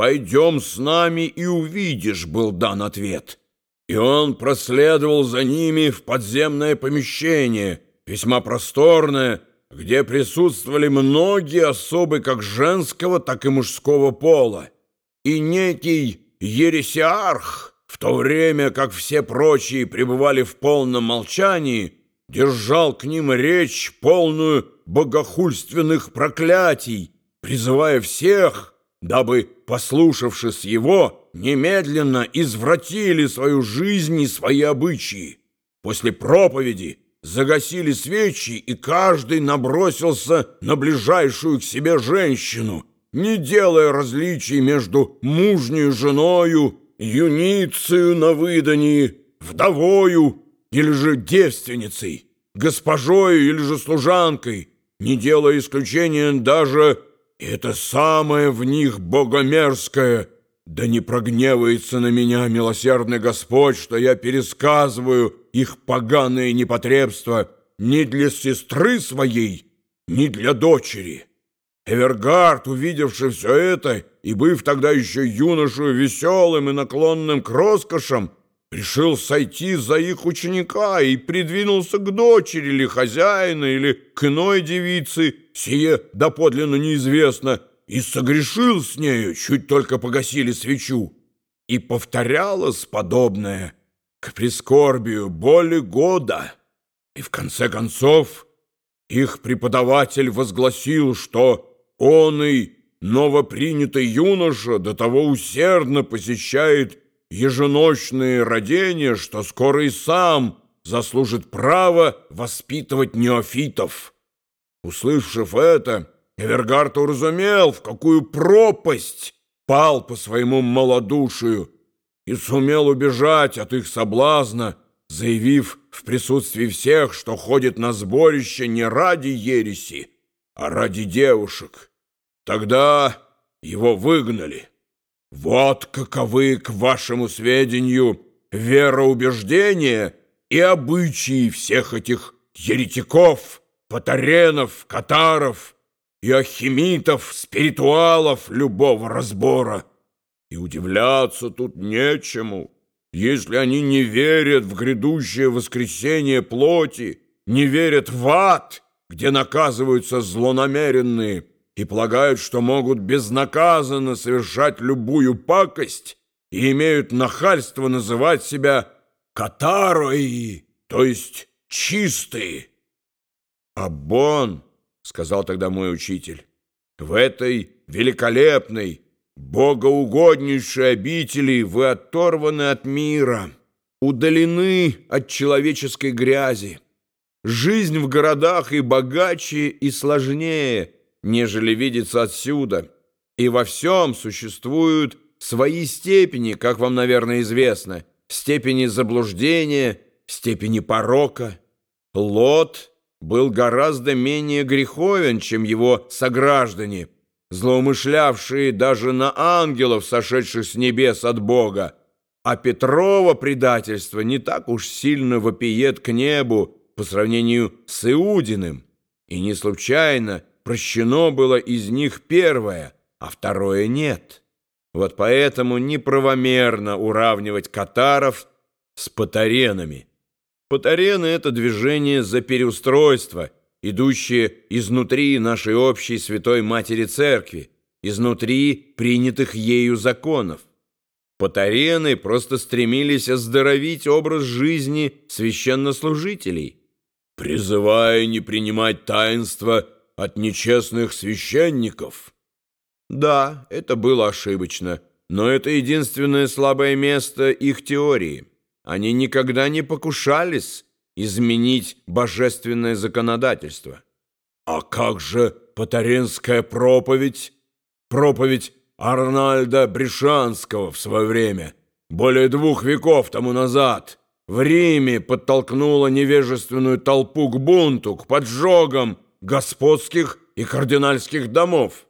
«Пойдем с нами и увидишь», — был дан ответ. И он проследовал за ними в подземное помещение, весьма просторное, где присутствовали многие особы как женского, так и мужского пола. И некий ересиарх, в то время как все прочие пребывали в полном молчании, держал к ним речь, полную богохульственных проклятий, призывая всех, дабы, послушавшись его, немедленно извратили свою жизнь и свои обычаи. После проповеди загасили свечи, и каждый набросился на ближайшую к себе женщину, не делая различий между мужней женою, юницею на выдании, вдовою или же девственницей, госпожой или же служанкой, не делая исключения даже и это самое в них богомерзкое. Да не прогневается на меня милосердный Господь, что я пересказываю их поганые непотребства ни для сестры своей, ни для дочери. Эвергард, увидевший все это и быв тогда еще юношу веселым и наклонным к роскошам, решил сойти за их ученика и придвинулся к дочери или хозяина, или к иной девице, сие доподлинно неизвестно, и согрешил с нею, чуть только погасили свечу. И повторялось подобное к прискорбию боли года. И в конце концов их преподаватель возгласил, что он и новопринятый юноша до того усердно посещает еженочные родения, что скоро и сам заслужит право воспитывать неофитов. Услышав это, Эвергард уразумел, в какую пропасть пал по своему малодушию и сумел убежать от их соблазна, заявив в присутствии всех, что ходит на сборище не ради ереси, а ради девушек. Тогда его выгнали. Вот каковы, к вашему сведению, вероубеждения и обычаи всех этих еретиков, патаренов, катаров и ахимитов, спиритуалов любого разбора. И удивляться тут нечему, если они не верят в грядущее воскресение плоти, не верят в ад, где наказываются злонамеренные, и полагают, что могут безнаказанно совершать любую пакость и имеют нахальство называть себя катарой, то есть чистые. «Абон», — сказал тогда мой учитель, — «в этой великолепной, богоугоднейшей обители вы оторваны от мира, удалены от человеческой грязи. Жизнь в городах и богаче, и сложнее — нежели видится отсюда, и во всем существуют свои степени, как вам, наверное, известно, степени заблуждения, степени порока. Лот был гораздо менее греховен, чем его сограждане, злоумышлявшие даже на ангелов, сошедших с небес от Бога, а Петрова предательство не так уж сильно вопиет к небу по сравнению с Иудиным, и не случайно – прощено было из них первое, а второе нет. Вот поэтому неправомерно уравнивать катаров с патаренами. Патарены — это движение за переустройство, идущее изнутри нашей общей Святой Матери Церкви, изнутри принятых ею законов. Патарены просто стремились оздоровить образ жизни священнослужителей, призывая не принимать таинства от нечестных священников. Да, это было ошибочно, но это единственное слабое место их теории. Они никогда не покушались изменить божественное законодательство. А как же Патаринская проповедь? Проповедь Арнольда Бришанского в свое время, более двух веков тому назад, в Риме подтолкнула невежественную толпу к бунту, к поджогам, господских и кардинальских домов.